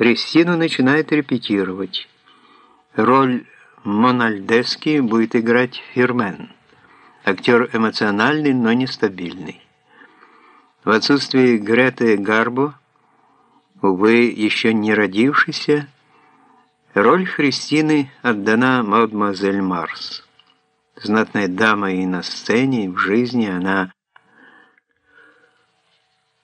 Христина начинает репетировать. Роль Мональдески будет играть Фирмен. Актер эмоциональный, но нестабильный. В отсутствие Греты Гарбо, увы, еще не родившейся, роль Христины отдана мадемуазель Марс. Знатная дама и на сцене, и в жизни она...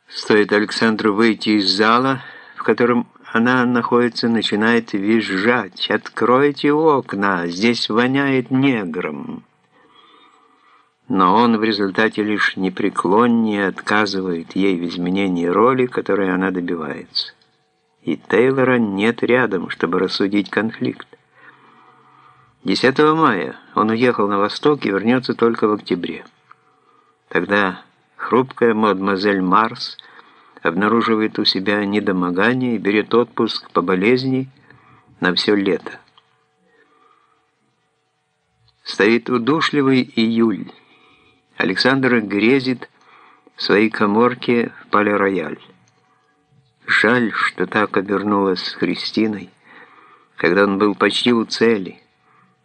Стоит Александру выйти из зала, в котором она находится, начинает визжать. «Откройте окна, здесь воняет негром». Но он в результате лишь непреклоннее отказывает ей в изменении роли, которой она добивается. И Тейлора нет рядом, чтобы рассудить конфликт. 10 мая он уехал на восток и вернется только в октябре. Тогда хрупкая мадемуазель Марс обнаруживает у себя недомогание и берет отпуск по болезни на все лето. Стоит удушливый июль. Александр грезит в своей коморке в Пале-Рояль. Жаль, что так обернулась с Христиной, когда он был почти у цели.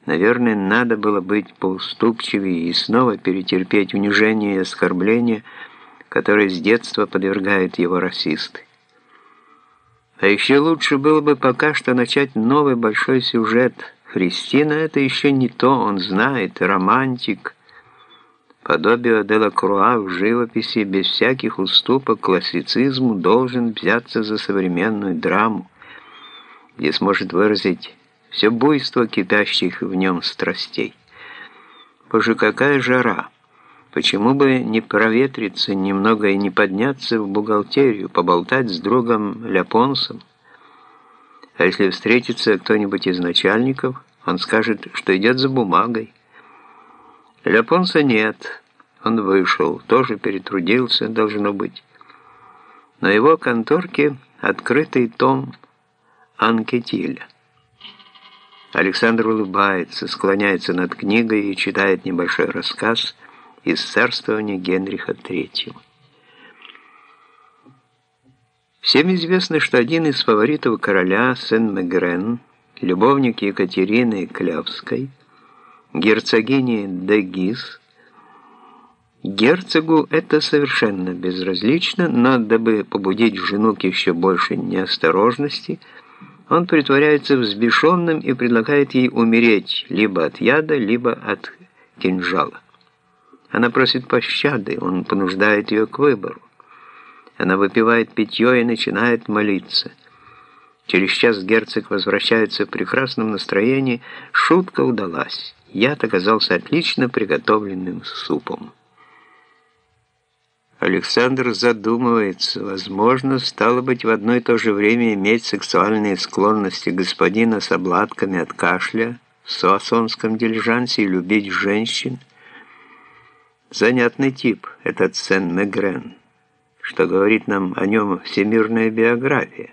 Наверное, надо было быть поуступчивее и снова перетерпеть унижение и оскорбление, которое с детства подвергают его расисты. А еще лучше было бы пока что начать новый большой сюжет. Христина — это еще не то, он знает, романтик — Подобие Делакруа в живописи без всяких уступок классицизму должен взяться за современную драму, где сможет выразить все буйство кипящих в нем страстей. Боже, какая жара! Почему бы не проветриться немного и не подняться в бухгалтерию, поболтать с другом Ляпонсом? А если встретится кто-нибудь из начальников, он скажет, что идет за бумагой. Ляпонса нет. Он вышел, тоже перетрудился, должно быть. На его конторке открытый том Анкетиля. Александр улыбается, склоняется над книгой и читает небольшой рассказ из царствования Генриха III. Всем известно, что один из фаворитов короля Сен-Мегрен, любовник Екатерины Клявской, герцогини Дегис. Герцогу это совершенно безразлично, но дабы побудить жену к еще большей неосторожности, он притворяется взбешенным и предлагает ей умереть либо от яда, либо от кинжала. Она просит пощады, он понуждает ее к выбору. Она выпивает питье и начинает молиться. Через час герцог возвращается в прекрасном настроении, шутка удалась яд оказался отлично приготовленным супом. Александр задумывается, возможно, стало быть в одно и то же время иметь сексуальные склонности господина с обладками от кашля в суассонском дилижансе и любить женщин. Занятный тип этот Сен-Мегрен, что говорит нам о нем всемирная биография.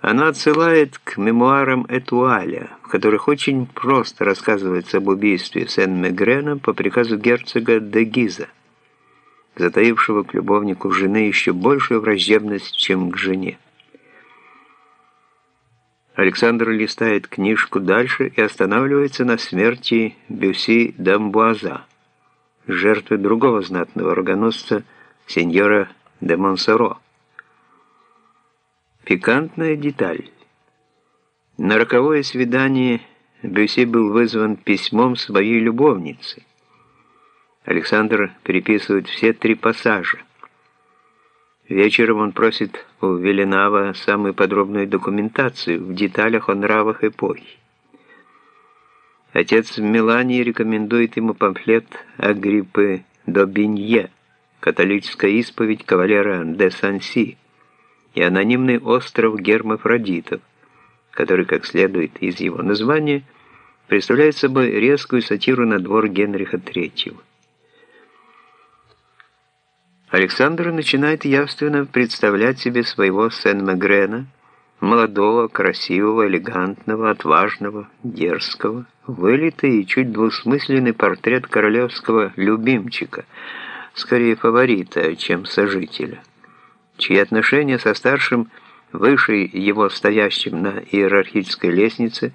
Она отсылает к мемуарам Этуаля, в которых очень просто рассказывается об убийстве Сен-Мегрена по приказу герцога де Гиза, затаившего к любовнику жены еще большую враждебность, чем к жене. Александр листает книжку дальше и останавливается на смерти Бюси d'Амбуаза, жертвы другого знатного рогоносца, сеньора де Монсоро. Пикантная деталь. На роковое свидание Бюсси был вызван письмом своей любовницы. Александр переписывает все три пассажа. Вечером он просит у Веленава самую подробную документацию в деталях о нравах эпохи. Отец Мелании рекомендует ему памфлет Агриппы Добинье «Католическая исповедь кавалера де Санси», и анонимный остров гермафродитов, который, как следует из его названия, представляет собой резкую сатиру на двор Генриха III. Александр начинает явственно представлять себе своего Сен-Мегрена, молодого, красивого, элегантного, отважного, дерзкого, вылитый и чуть двусмысленный портрет королевского любимчика, скорее фаворита, чем сожителя чьи отношения со старшим выше его стоящим на иерархической лестнице,